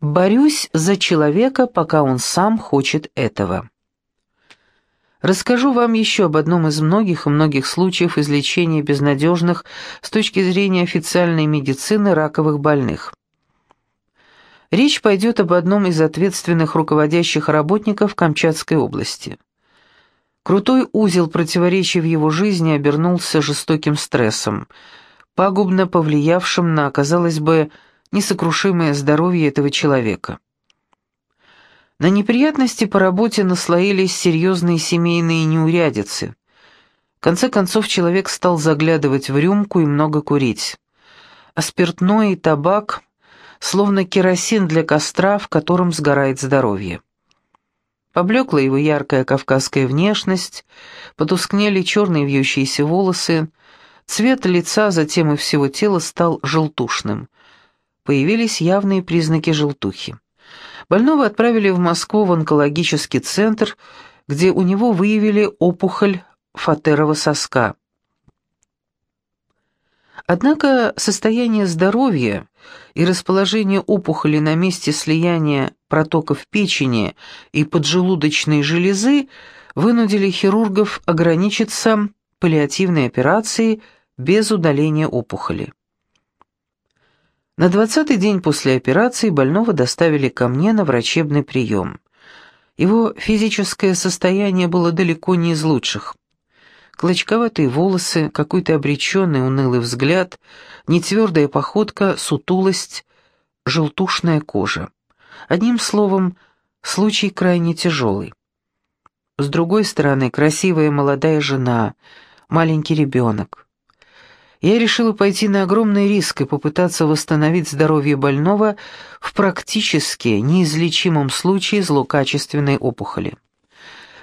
Борюсь за человека, пока он сам хочет этого. Расскажу вам еще об одном из многих и многих случаев излечения безнадежных с точки зрения официальной медицины раковых больных. Речь пойдет об одном из ответственных руководящих работников Камчатской области. Крутой узел противоречий в его жизни обернулся жестоким стрессом, пагубно повлиявшим на, казалось бы, несокрушимое здоровье этого человека. На неприятности по работе наслоились серьезные семейные неурядицы. В конце концов человек стал заглядывать в рюмку и много курить. А спиртное и табак словно керосин для костра, в котором сгорает здоровье. Поблекла его яркая кавказская внешность, потускнели черные вьющиеся волосы, цвет лица, затем и всего тела стал желтушным – появились явные признаки желтухи. Больного отправили в Москву в онкологический центр, где у него выявили опухоль фатерова соска. Однако состояние здоровья и расположение опухоли на месте слияния протоков печени и поджелудочной железы вынудили хирургов ограничиться паллиативной операцией без удаления опухоли. На двадцатый день после операции больного доставили ко мне на врачебный прием. Его физическое состояние было далеко не из лучших. Клочковатые волосы, какой-то обреченный унылый взгляд, нетвердая походка, сутулость, желтушная кожа. Одним словом, случай крайне тяжелый. С другой стороны, красивая молодая жена, маленький ребенок я решила пойти на огромный риск и попытаться восстановить здоровье больного в практически неизлечимом случае злокачественной опухоли.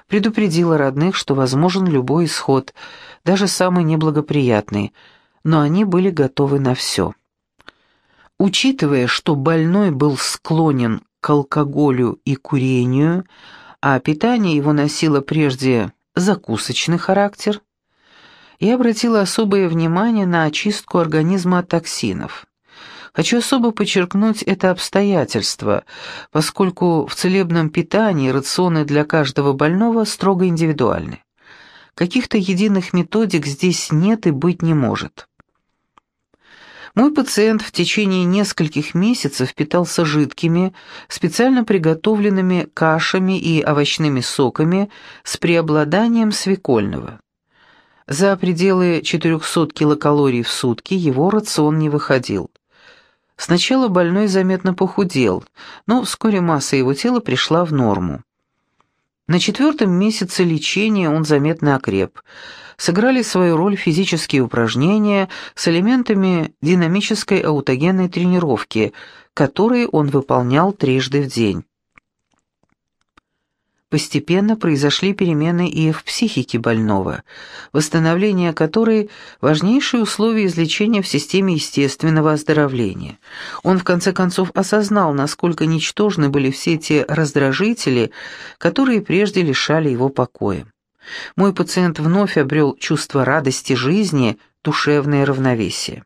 Предупредила родных, что возможен любой исход, даже самый неблагоприятный, но они были готовы на все. Учитывая, что больной был склонен к алкоголю и курению, а питание его носило прежде закусочный характер, я обратила особое внимание на очистку организма от токсинов. Хочу особо подчеркнуть это обстоятельство, поскольку в целебном питании рационы для каждого больного строго индивидуальны. Каких-то единых методик здесь нет и быть не может. Мой пациент в течение нескольких месяцев питался жидкими, специально приготовленными кашами и овощными соками с преобладанием свекольного. За пределы 400 килокалорий в сутки его рацион не выходил. Сначала больной заметно похудел, но вскоре масса его тела пришла в норму. На четвертом месяце лечения он заметно окреп. Сыграли свою роль физические упражнения с элементами динамической аутогенной тренировки, которые он выполнял трижды в день. Постепенно произошли перемены и в психике больного, восстановление которой – важнейшее условие излечения в системе естественного оздоровления. Он в конце концов осознал, насколько ничтожны были все те раздражители, которые прежде лишали его покоя. Мой пациент вновь обрел чувство радости жизни, душевное равновесие.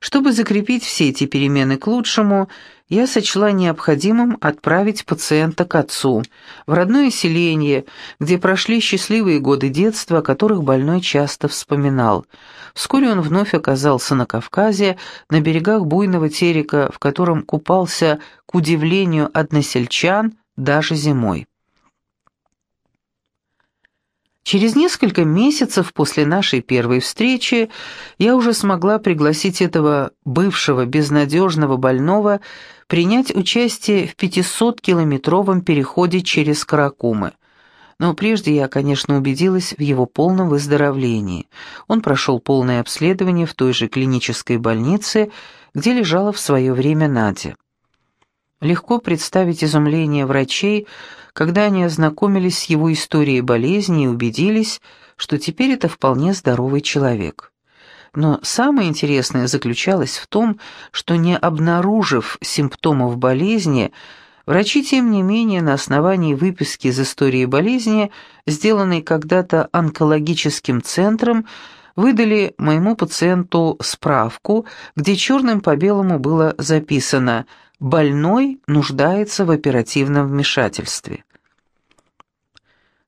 Чтобы закрепить все эти перемены к лучшему, я сочла необходимым отправить пациента к отцу, в родное селение, где прошли счастливые годы детства, о которых больной часто вспоминал. Вскоре он вновь оказался на Кавказе, на берегах буйного терека, в котором купался, к удивлению односельчан, даже зимой. Через несколько месяцев после нашей первой встречи я уже смогла пригласить этого бывшего безнадежного больного принять участие в 500-километровом переходе через Каракумы. Но прежде я, конечно, убедилась в его полном выздоровлении. Он прошел полное обследование в той же клинической больнице, где лежала в свое время Надя. Легко представить изумление врачей, когда они ознакомились с его историей болезни и убедились, что теперь это вполне здоровый человек. Но самое интересное заключалось в том, что не обнаружив симптомов болезни, врачи, тем не менее, на основании выписки из истории болезни, сделанной когда-то онкологическим центром, выдали моему пациенту справку, где черным по белому было записано больной нуждается в оперативном вмешательстве.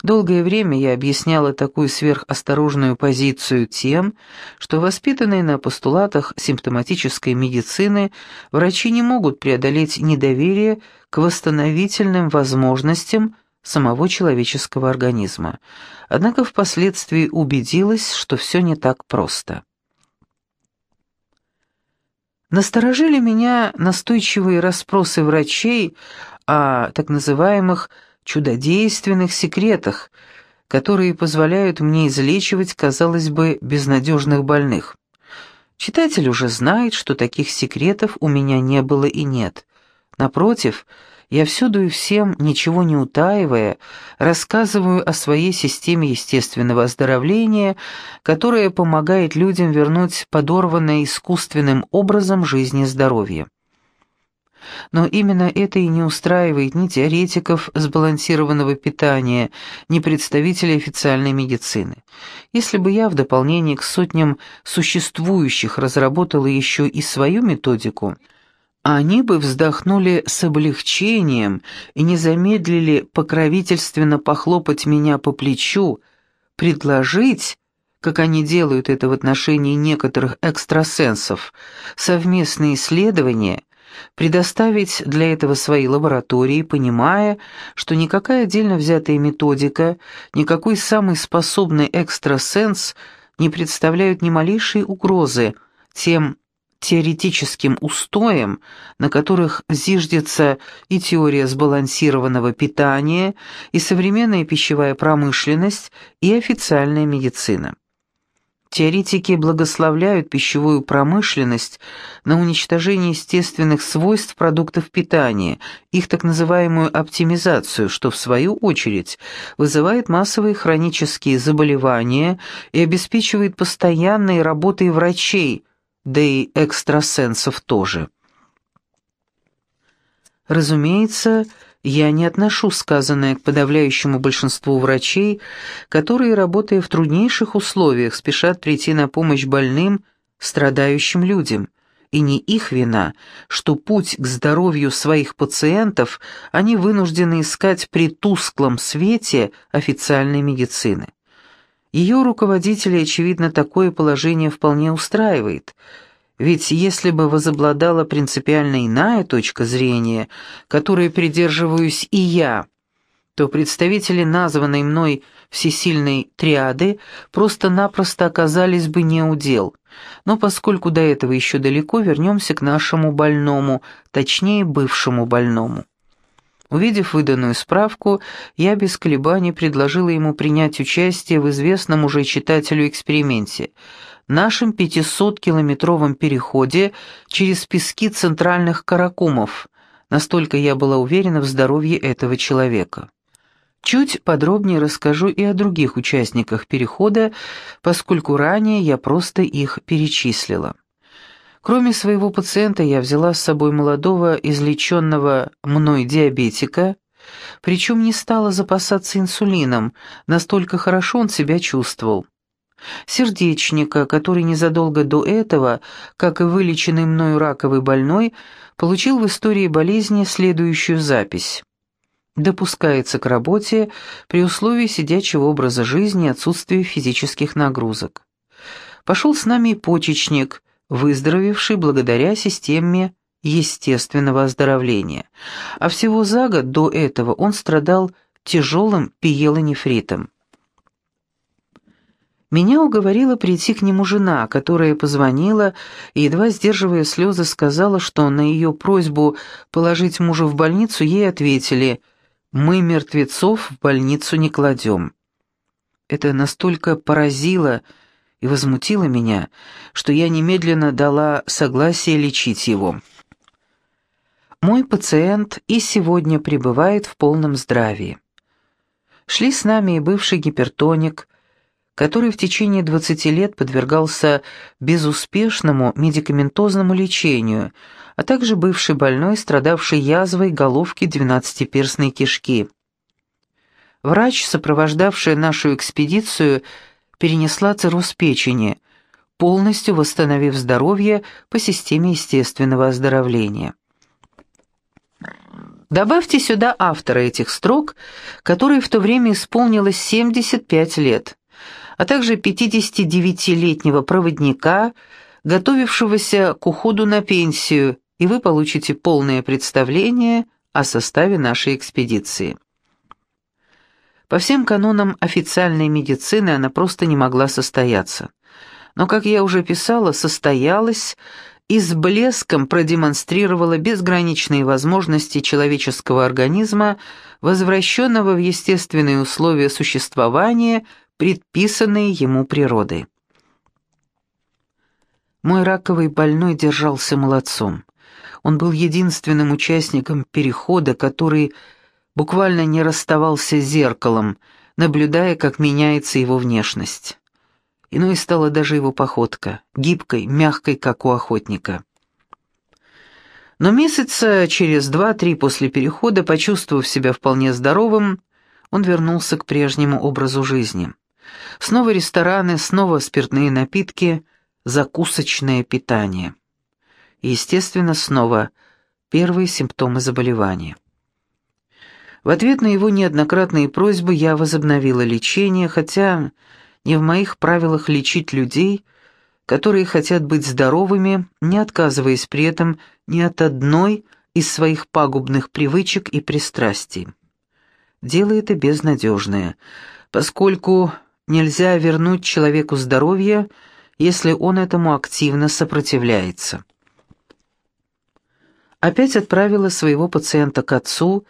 Долгое время я объясняла такую сверхосторожную позицию тем, что воспитанные на постулатах симптоматической медицины врачи не могут преодолеть недоверие к восстановительным возможностям самого человеческого организма. Однако впоследствии убедилась, что все не так просто. Насторожили меня настойчивые расспросы врачей о так называемых чудодейственных секретах, которые позволяют мне излечивать, казалось бы, безнадежных больных. Читатель уже знает, что таких секретов у меня не было и нет. Напротив, я всюду и всем, ничего не утаивая, рассказываю о своей системе естественного оздоровления, которая помогает людям вернуть подорванное искусственным образом жизни здоровье. Но именно это и не устраивает ни теоретиков сбалансированного питания, ни представителей официальной медицины. Если бы я в дополнение к сотням существующих разработала еще и свою методику, они бы вздохнули с облегчением и не замедлили покровительственно похлопать меня по плечу, предложить, как они делают это в отношении некоторых экстрасенсов, совместные исследования – предоставить для этого свои лаборатории, понимая, что никакая отдельно взятая методика, никакой самый способный экстрасенс не представляют ни малейшей угрозы тем теоретическим устоям, на которых зиждется и теория сбалансированного питания, и современная пищевая промышленность, и официальная медицина. Теоретики благословляют пищевую промышленность на уничтожение естественных свойств продуктов питания, их так называемую оптимизацию, что в свою очередь вызывает массовые хронические заболевания и обеспечивает постоянной работой врачей, да и экстрасенсов тоже. Разумеется, я не отношу сказанное к подавляющему большинству врачей, которые, работая в труднейших условиях, спешат прийти на помощь больным, страдающим людям. И не их вина, что путь к здоровью своих пациентов они вынуждены искать при тусклом свете официальной медицины. Ее руководителей, очевидно, такое положение вполне устраивает – ведь если бы возобладала принципиально иная точка зрения, которой придерживаюсь и я, то представители названной мной всесильной триады просто-напросто оказались бы не у дел. Но поскольку до этого еще далеко, вернемся к нашему больному, точнее, бывшему больному. Увидев выданную справку, я без колебаний предложила ему принять участие в известном уже читателю эксперименте – нашем 500-километровом переходе через пески центральных каракумов. Настолько я была уверена в здоровье этого человека. Чуть подробнее расскажу и о других участниках перехода, поскольку ранее я просто их перечислила. Кроме своего пациента я взяла с собой молодого излеченного мной диабетика, причем не стала запасаться инсулином, настолько хорошо он себя чувствовал сердечника, который незадолго до этого, как и вылеченный мною раковый больной, получил в истории болезни следующую запись. Допускается к работе при условии сидячего образа жизни и отсутствия физических нагрузок. Пошел с нами почечник, выздоровевший благодаря системе естественного оздоровления, а всего за год до этого он страдал тяжелым пиелонефритом. Меня уговорила прийти к нему жена, которая позвонила и, едва сдерживая слезы, сказала, что на ее просьбу положить мужа в больницу ей ответили «Мы мертвецов в больницу не кладем». Это настолько поразило и возмутило меня, что я немедленно дала согласие лечить его. Мой пациент и сегодня пребывает в полном здравии. Шли с нами и бывший гипертоник, который в течение 20 лет подвергался безуспешному медикаментозному лечению, а также бывший больной, страдавший язвой головки двенадцатиперстной кишки. Врач, сопровождавшая нашу экспедицию, перенесла цирроз печени, полностью восстановив здоровье по системе естественного оздоровления. Добавьте сюда автора этих строк, который в то время исполнилось 75 лет, а также 59-летнего проводника, готовившегося к уходу на пенсию, и вы получите полное представление о составе нашей экспедиции. По всем канонам официальной медицины она просто не могла состояться. Но, как я уже писала, состоялась и с блеском продемонстрировала безграничные возможности человеческого организма, возвращенного в естественные условия существования, предписанные ему природой. Мой раковый больной держался молодцом. Он был единственным участником перехода, который буквально не расставался с зеркалом, наблюдая, как меняется его внешность. Иной стала даже его походка, гибкой, мягкой, как у охотника. Но месяца через два-три после перехода, почувствовав себя вполне здоровым, он вернулся к прежнему образу жизни. Снова рестораны, снова спиртные напитки, закусочное питание. И, естественно, снова первые симптомы заболевания. В ответ на его неоднократные просьбы я возобновила лечение, хотя не в моих правилах лечить людей, которые хотят быть здоровыми, не отказываясь при этом ни от одной из своих пагубных привычек и пристрастий. Дело это безнадежное, поскольку нельзя вернуть человеку здоровье, если он этому активно сопротивляется. Опять отправила своего пациента к отцу,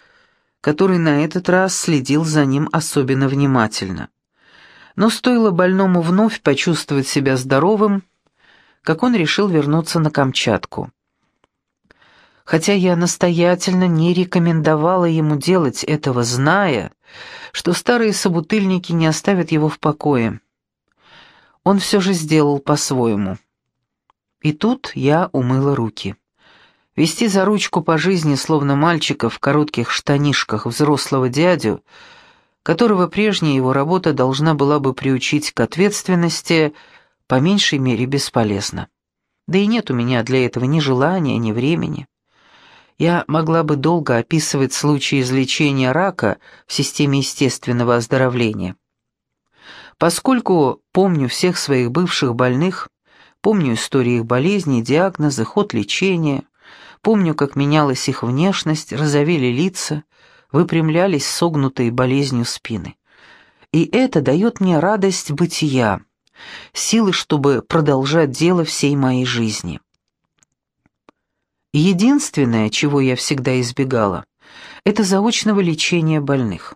который на этот раз следил за ним особенно внимательно. Но стоило больному вновь почувствовать себя здоровым, как он решил вернуться на Камчатку. Хотя я настоятельно не рекомендовала ему делать этого, зная, что старые собутыльники не оставят его в покое. Он все же сделал по-своему. И тут я умыла руки. Вести за ручку по жизни, словно мальчика в коротких штанишках взрослого дядю, которого прежняя его работа должна была бы приучить к ответственности, по меньшей мере бесполезно. Да и нет у меня для этого ни желания, ни времени. Я могла бы долго описывать случаи излечения рака в системе естественного оздоровления. Поскольку помню всех своих бывших больных, помню истории их болезней, диагнозы, ход лечения, Помню, как менялась их внешность, розовели лица, выпрямлялись согнутые болезнью спины. И это дает мне радость бытия, силы, чтобы продолжать дело всей моей жизни. Единственное, чего я всегда избегала, это заочного лечения больных.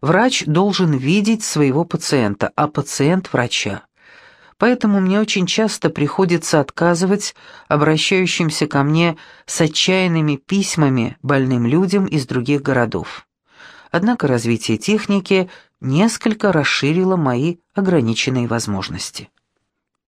Врач должен видеть своего пациента, а пациент – врача поэтому мне очень часто приходится отказывать обращающимся ко мне с отчаянными письмами больным людям из других городов. Однако развитие техники несколько расширило мои ограниченные возможности.